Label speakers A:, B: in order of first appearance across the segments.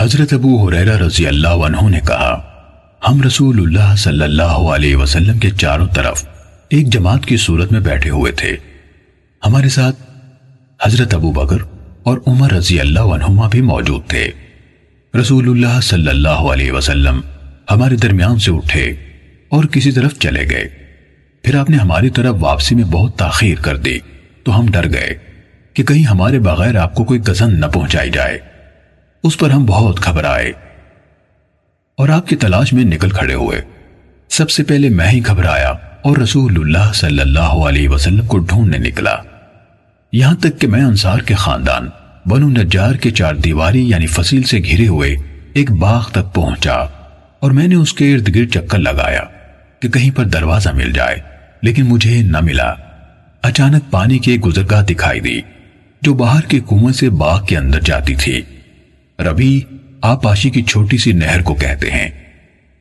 A: حضرت ابو حریرہ رضی اللہ عنہ نے کہا، ہم رسول اللہ صلی اللہ علیہ وسلم کے چاروں طرف ایک جماعت کی صورت میں بیٹھے ہوئے تھے۔ ہمارے ساتھ حضرت ابو بکر اور عمر رضی اللہ عنہما بھی موجود تھے۔ رسول اللہ صلی اللہ علیہ وسلم ہمارے درمیان سے اٹھے اور کسی طرف چلے گئے۔ پھر آپ نے ہماری طرف واپسی میں بہت تاخیر کر دی تو ہم ڈر گئے کہ کہیں ہمارے بغیر آپ کو کوئی گزن نہ پہنچائی جائے۔ اس پر ہم بہت گھبرائے۔ اور آپ کی تلاش میں نکل کھڑے ہوئے۔ سب سے پہلے میں ہی گھبرایا اور رسول اللہ صلی اللہ علیہ وسلم کو ڈھونڈنے نکلا۔ یہاں تک کہ میں انصار کے خاندان، بنو نجار کے چار دیواری یعنی فصیل سے گھرے ہوئے ایک باغ تک پہنچا اور میں نے اس کے ارد گرد چکر لگایا کہ کہیں پر دروازہ مل جائے، لیکن مجھے نہ ملا۔ اچانک پانی کی ایک گزرگاہ دکھائی دی جو باہر کے کنویں سے باغ کے اندر جاتی تھی۔ ربی آپاشی کی چھوٹی سی نہر کو کہتے ہیں۔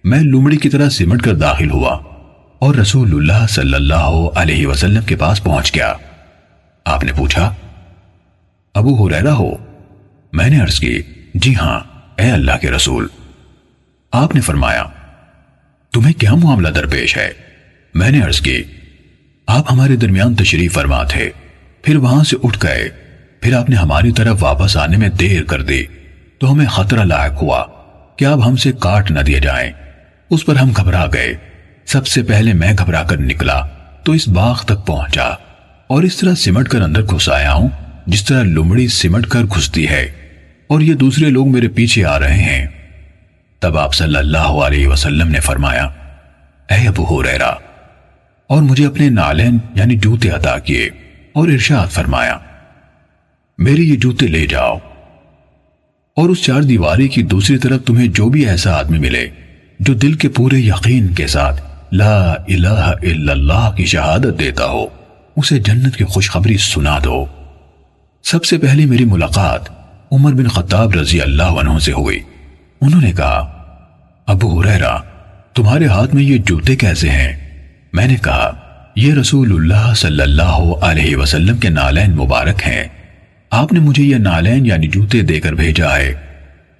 A: میں لومڑی کی طرح سمٹ کر داخل ہوا اور رسول اللہ صلی اللہ علیہ وسلم کے پاس پہنچ گیا۔ آپ نے پوچھا، ابو حریرہ ہو؟ میں نے عرض کی جی ہاں اے اللہ کے رسول۔ آپ نے فرمایا، تمہیں کیا معاملہ درپیش ہے؟ میں نے عرض کی، آپ ہمارے درمیان تشریف فرما تھے، پھر وہاں سے اٹھ گئے، پھر آپ نے ہماری طرف واپس آنے میں دیر کر دی۔ تو ہمیں خطرہ لائق ہوا کہ آپ ہم سے کاٹ نہ دیے جائیں۔ اس پر ہم گھبرا گئے۔ سب سے پہلے میں گھبرا کر نکلا تو اس باغ تک پہنچا اور اس طرح سمٹ کر اندر گھس آیا ہوں، جس طرح لمڑی سمٹ کر گھستی ہے۔ اور یہ دوسرے لوگ میرے پیچھے آ رہے ہیں۔ تب آپ صلی اللہ علیہ وسلم نے فرمایا، اے ابو حریرہ اور مجھے اپنے نالین یعنی جوتے عطا کیے اور ارشاد فرمایا، میرے یہ جوتے لے جاؤ۔ اور اس چار دیواری کی دوسری طرف تمہیں جو بھی ایسا آدمی ملے، جو دل کے پورے یقین کے ساتھ لا الہ الا اللہ کی شہادت دیتا ہو، اسے جنت کی خوشخبری سنا دو۔ سب سے پہلی میری ملاقات عمر بن خطاب رضی اللہ عنہ سے ہوئی۔ انہوں نے کہا، ابو حریرہ تمہارے ہاتھ میں یہ جوتے کیسے ہیں؟ میں نے کہا، یہ رسول اللہ صلی اللہ علیہ وسلم کے نالین مبارک ہیں۔ آپ نے مجھے یہ نالین یعنی جوتے دے کر بھیجا ہے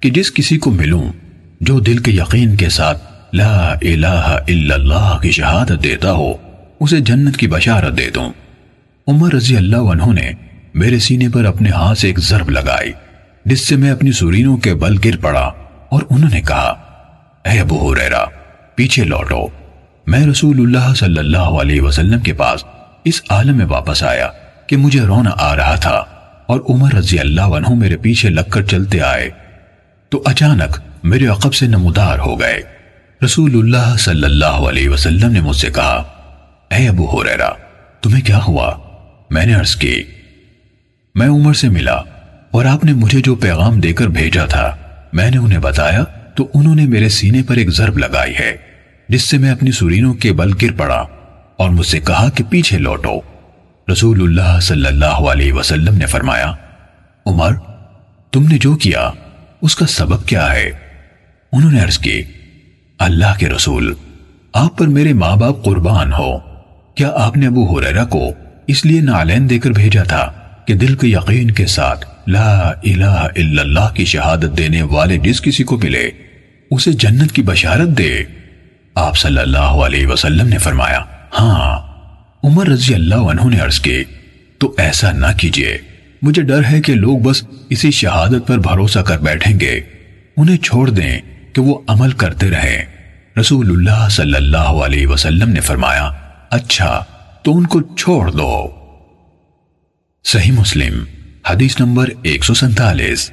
A: کہ جس کسی کو ملوں جو دل کے یقین کے ساتھ لا الہ الا اللہ کی شہادت دیتا ہو، اسے جنت کی بشارت دے دوں۔ عمر رضی اللہ عنہ نے میرے سینے پر اپنے ہاتھ سے ایک ضرب لگائی، جس سے میں اپنی سورینوں کے بل گر پڑا اور انہوں نے کہا، اے ابو حریرہ پیچھے لوٹو۔ میں رسول اللہ صلی اللہ علیہ وسلم کے پاس اس عالم میں واپس آیا کہ مجھے رونا آ رہا تھا۔ اور عمر رضی اللہ عنہ میرے پیچھے لگ کر چلتے آئے تو اچانک میرے عقب سے نمودار ہو گئے۔ رسول اللہ صلی اللہ علیہ وسلم نے مجھ سے کہا، اے ابو حریرہ تمہیں کیا ہوا؟ میں نے عرض کی، میں عمر سے ملا اور آپ نے مجھے جو پیغام دے کر بھیجا تھا، میں نے انہیں بتایا تو انہوں نے میرے سینے پر ایک ضرب لگائی ہے، جس سے میں اپنی سورینوں کے بل گر پڑا اور مجھ سے کہا کہ پیچھے لوٹو۔ رسول اللہ صلی اللہ علیہ وسلم نے فرمایا، عمر، تم نے جو کیا، اس کا سبب کیا ہے؟ انہوں نے عرض کی، اللہ کے رسول، آپ پر میرے ماں باپ قربان ہو۔ کیا آپ نے ابو حریرہ کو اس لیے نالین دے کر بھیجا تھا کہ دل کے یقین کے ساتھ لا الہ الا اللہ کی شہادت دینے والے جس کسی کو ملے، اسے جنت کی بشارت دے؟ آپ صلی اللہ علیہ وسلم نے فرمایا ہاں۔ عمر رضی اللہ عنہ نے عرض کی، تو ایسا نہ کیجیے۔ مجھے ڈر ہے کہ لوگ بس اسی شہادت پر بھروسہ کر بیٹھیں گے۔ انہیں چھوڑ دیں کہ وہ عمل کرتے رہیں۔ رسول اللہ صلی اللہ علیہ وسلم نے فرمایا اچھا تو ان کو چھوڑ دو۔ صحیح مسلم، حدیث نمبر ایک سو سنتالیس